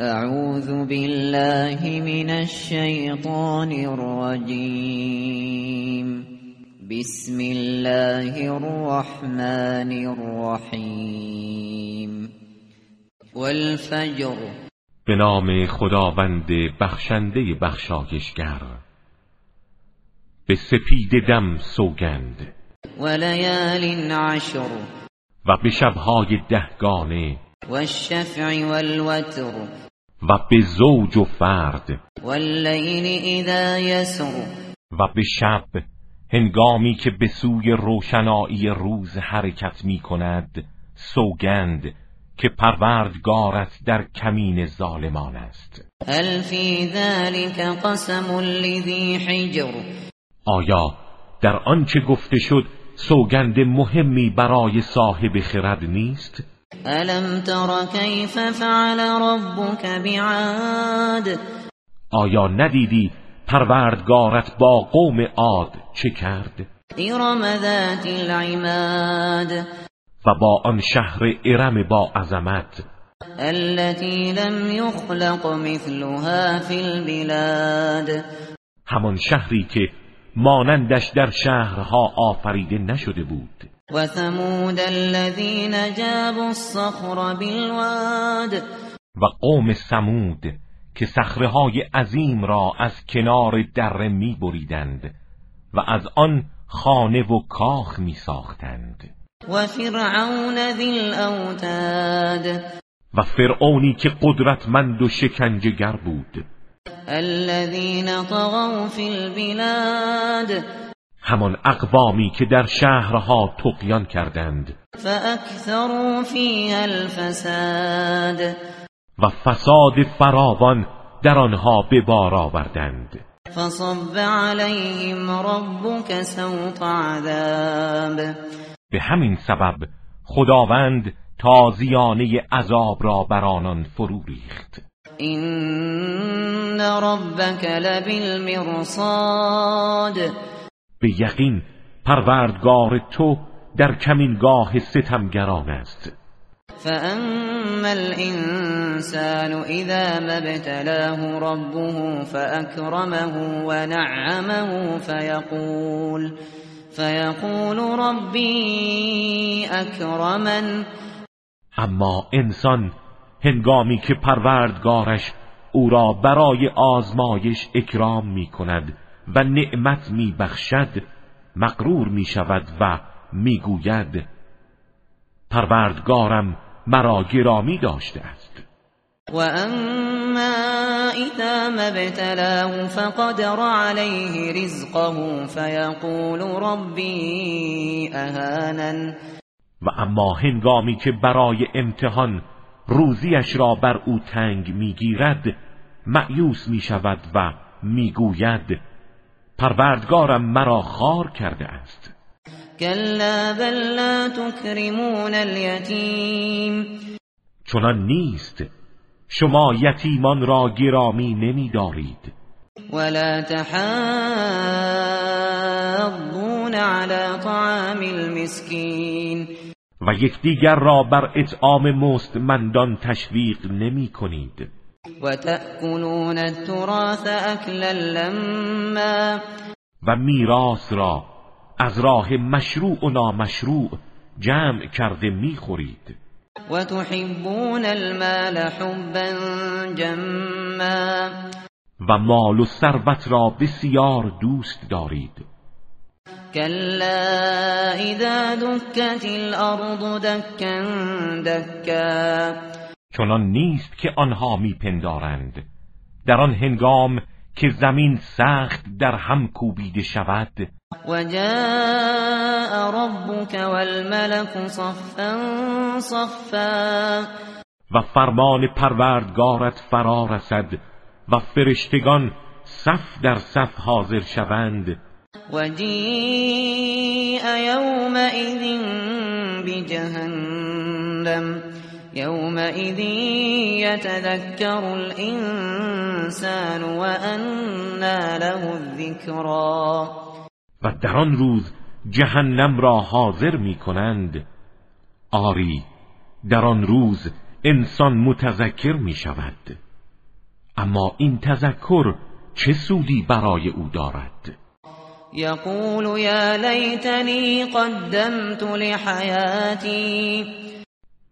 اعوذ بالله من الشیطان الرجیم بسم الله الرحمن الرحیم والفجر. به نام خداوند بخشنده بخشایشگر. به سپید دم سوگند. و لیال عشر. و به شبهای دهگانه و الشفع والوتر. و به زوج و فرد. واللیل اذا یسر و به شب هنگامی که به سوی روشنایی روز حرکت می کند سوگند که پروردگارت در کمین ظالمان است. هل فی ذلك قسم لذی حجر؟ آیا در آنچه گفته شد سوگند مهمی برای صاحب خرد نیست؟ الم تر کیف فعل ربک بعاد؟ آیا ندیدی پروردگارت با قوم عاد چه کرد؟ ارم ذات العماد. و با آن شهر ارم با عظمت. التي لم يخلق مثلها في البلاد. همان شهری که مانندش در شهرها آفریده نشده بود. و ثمود الذين جابوا الصخر بالواد. و قوم سمود که صخره‌های عظیم را از کنار دره می بریدند و از آن خانه و کاخ می ساختند و فرعون ذی الاوتاد. و فرعونی که قدرتمند و شکنجهگر بود. الذين طغوا في البلاد. همان اقوامی که در شهرها تقیان کردند. فاکثروا فيها الفساد. و فساد فراوان در آنها به بار آوردند. فصب عليهم ربك سوط عذاب. به همین سبب خداوند تازیانه عذاب را بر آنان فرو ریخت. این ربک لبالمرصاد. به یقین پروردگار تو در کمینگاه ستمگران است. فاما الانسان اذا ما ابتلاه ربه فاكرمه ونعمه فيقول فيقول ربي اکرمن اما انسان هنگامی که پروردگارش او را برای آزمایش اکرام می کند و نعمت می بخشد مقرور می شود و می گوید پروردگارم مرا گرامی داشته است. و اما اذا ما ابتلاه فقدر عليه رزقه فيقول ربي اهانن. و اما هنگامی که برای امتحان روزیش را بر او تنگ می‌گیرد معیوس می شود و می‌گوید پروردگارم مرا خار کرده است. كلا بل لا تكرمون اليتيم چنان نیست. شما یتیمان را گرامی نمیدارید. ولا تحاضون على طعام المسكين و یکدیگر را بر اطعام مستمندان تشویق نمی کنید و تأکلون التراث اکلا لما و میراث را از راه مشروع و نامشروع جمع کرده می‌خورید. و تحبون المال حبا جما و مال و ثروت را بسیار دوست دارید. كلا اذا دكت الارض دكا دكا چنان نیست که آنها میپندارند. در آن هنگام که زمین سخت در هم کوبیده شود و جاء ربك والملك صفا صفا. و فرمان پروردگارت فرا رسد و فرشتگان صف در صف حاضر شوند. وجيء يومئذ بجهنم. يومئذ يتذكر الإنسان وأنى له الذكرى. و در آن روز جهنم را حاضر می کنند آری در آن روز انسان متذکر می شود اما این تذکر چه سودی برای او دارد؟ یقول یا لیتنی قدمت لحیاتی.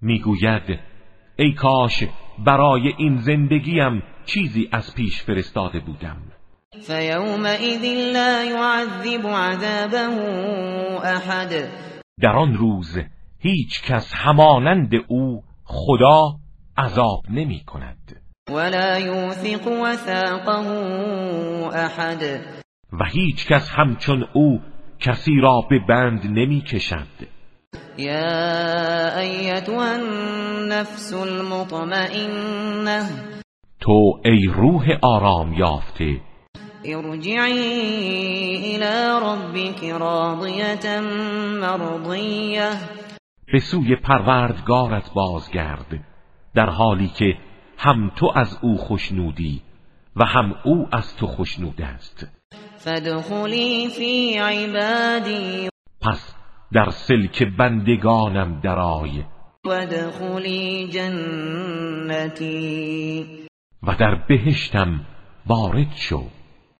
می‌گوید ای کاش برای این زندگیم چیزی از پیش فرستاده بودم. فیومئذ لا يعذب عذابه احد. در آن روز هیچ کس همانند او خدا عذاب نمی کند. ولا یوثق وثاقه احد. و هیچ کس همچون او کسی را به بند نمی کشد. یا ایتها النفس المطمئنه تو ای روح آرام یافته. ارجعی الى ربك راضیه مرضیه به سوی پروردگارت بازگرد در حالی که هم تو از او خوشنودی و هم او از تو خوشنود است. فادخلی فی عبادی پس در سلک بندگانم درای وادخلی جنتی. و در بهشتم وارد شو.